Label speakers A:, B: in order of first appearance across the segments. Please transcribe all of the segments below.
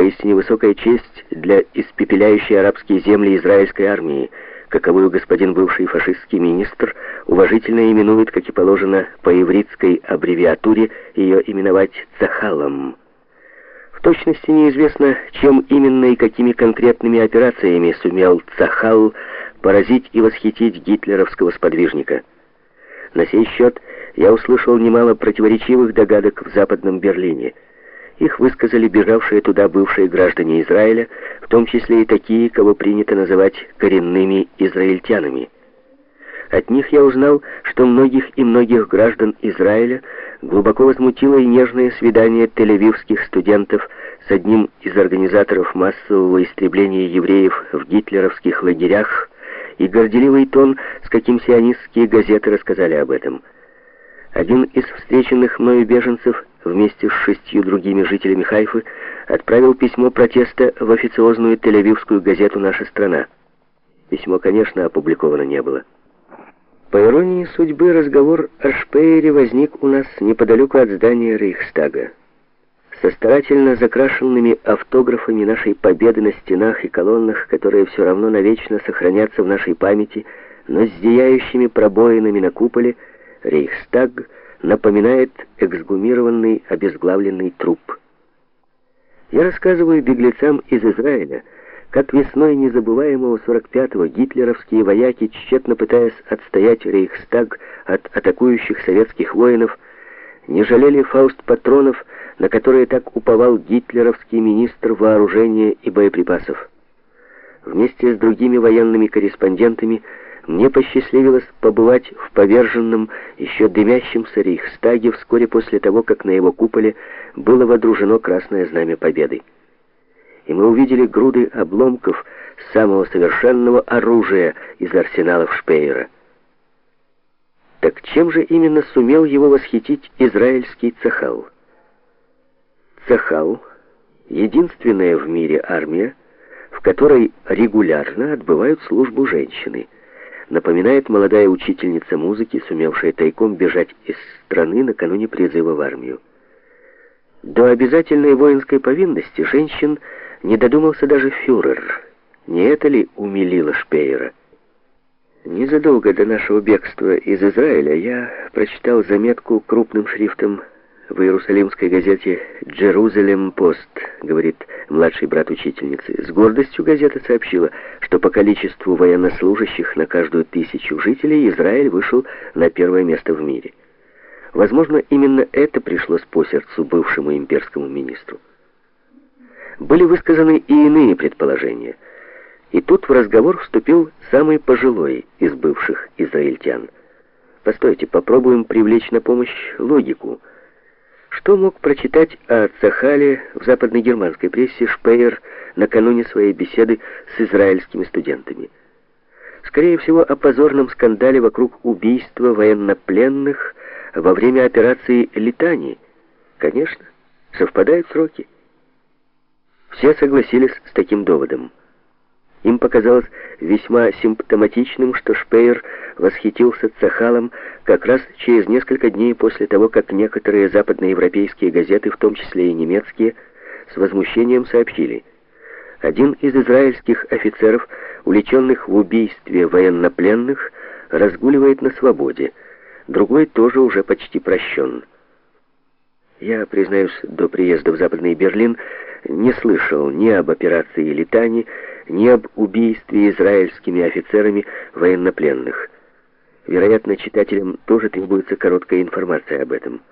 A: Поистине высокая честь для испепеляющей арабские земли израильской армии, каковую господин бывший фашистский министр уважительно именует, как и положено по еврейской аббревиатуре, ее именовать «цахалом». В точности неизвестно, чем именно и какими конкретными операциями сумел Цахал поразить и восхитить гитлеровского сподвижника. На сей счет я услышал немало противоречивых догадок в Западном Берлине – их высказали бежавшие туда бывшие граждане Израиля, в том числе и такие, кого принято называть коренными израильтянами. От них я узнал, что многих и многих граждан Израиля глубоко возмутило и нежное свидание тель-авивских студентов с одним из организаторов массового истребления евреев в гитлеровских лагерях и горделивый тон, с каким сионистские газеты рассказали об этом. Один из встреченных мною беженцев вместе с шестью другими жителями Хайфы отправил письмо протеста в официозную тель-авивскую газету «Наша страна». Письмо, конечно, опубликовано не было. По иронии судьбы, разговор о Шпеере возник у нас неподалеку от здания Рейхстага. Со старательно закрашенными автографами нашей победы на стенах и колоннах, которые все равно навечно сохранятся в нашей памяти, но с зияющими пробоинами на куполе, Рейхстаг — напоминает эксгумированный обезглавленный труп. Я рассказываю беглецам из Израиля, как весной незабываемого 45-го гитлеровские вояки, тщетно пытаясь отстоять Рейхстаг от атакующих советских воинов, не жалели фауст патронов, на которые так уповал гитлеровский министр вооружения и боеприпасов. Вместе с другими военными корреспондентами мне посчастливилось побывать в поверженном, еще дымящемся Рейхстаге вскоре после того, как на его куполе было водружено Красное Знамя Победы. И мы увидели груды обломков самого совершенного оружия из арсеналов Шпеера. Так чем же именно сумел его восхитить израильский Цахал? Цахал — единственная в мире армия, в которой регулярно отбывают службу женщины — напоминает молодая учительница музыки, сумевшая тайком бежать из страны накануне призыва в армию. До обязательной воинской повинности женщин не додумался даже фюрер. Не это ли умилило Шпеера? Незадолго до нашего бегства из Израиля я прочитал заметку крупным шрифтом в иерусалимской газете «Джерузалем Пост», говорит младший брат учительницы. С гордостью газета сообщила, что по количеству военнослужащих на каждую тысячу жителей Израиль вышел на первое место в мире. Возможно, именно это пришлось по сердцу бывшему имперскому министру. Были высказаны и иные предположения. И тут в разговор вступил самый пожилой из бывших израильтян. Постойте, попробуем привлечь на помощь логику. Что мог прочитать о Цахале в западно-германской прессе Шпеер накануне своей беседы с израильскими студентами? Скорее всего, о позорном скандале вокруг убийства военнопленных во время операции «Литани». Конечно, совпадают сроки. Все согласились с таким доводом. Им показалось весьма симптоматичным, что Шпеер восхитился Цахалом как раз через несколько дней после того, как некоторые западноевропейские газеты, в том числе и немецкие, с возмущением сообщили. Один из израильских офицеров, увлеченных в убийстве военнопленных, разгуливает на свободе, другой тоже уже почти прощен. Я, признаюсь, до приезда в Западный Берлин не слышал ни об операции «Литани», ни об убийстве израильскими офицерами военнопленных. Вероятно, читателям тоже требуется короткая информация об этом.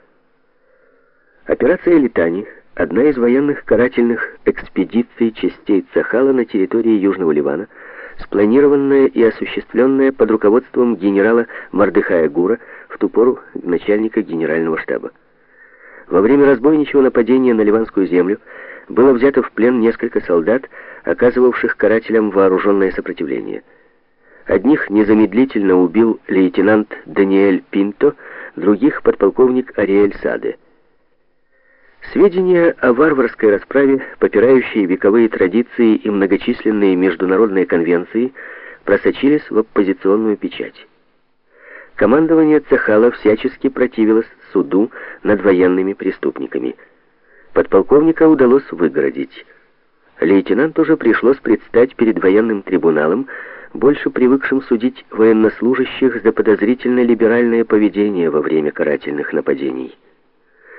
A: Операция «Литани» — одна из военных карательных экспедиций частей Цахала на территории Южного Ливана, спланированная и осуществленная под руководством генерала Мардыхая Гура, в ту пору начальника генерального штаба. Во время разбойничего нападения на ливанскую землю было взято в плен несколько солдат, оказывавших карателям вооруженное сопротивление. Одних незамедлительно убил лейтенант Даниэль Пинто, других — подполковник Ариэль Саде. Сведения о варварской расправе, попирающие вековые традиции и многочисленные международные конвенции, просочились в оппозиционную печать. Командование Цехала всячески противилось суду над военными преступниками. Подполковника удалось выгородить. Лейтенанту уже пришлось предстать перед военным трибуналом, больше привыкшим судить военнослужащих за подозрительно либеральное поведение во время карательных нападений.